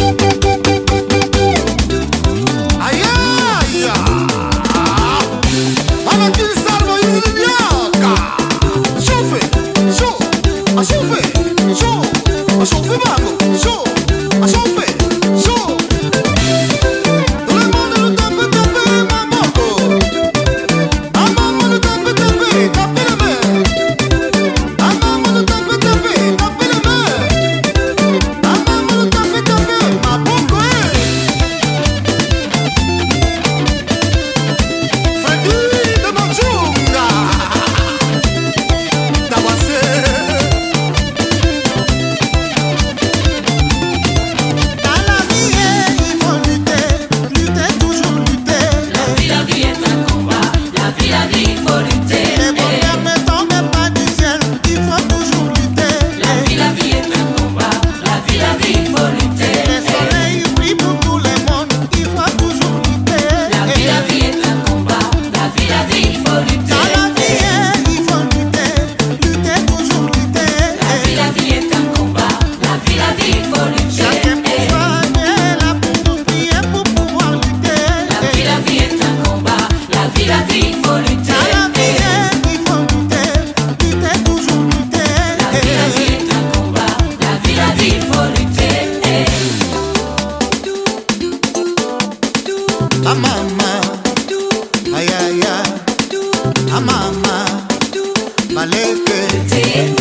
Thank amama ayaya. Amama maleke.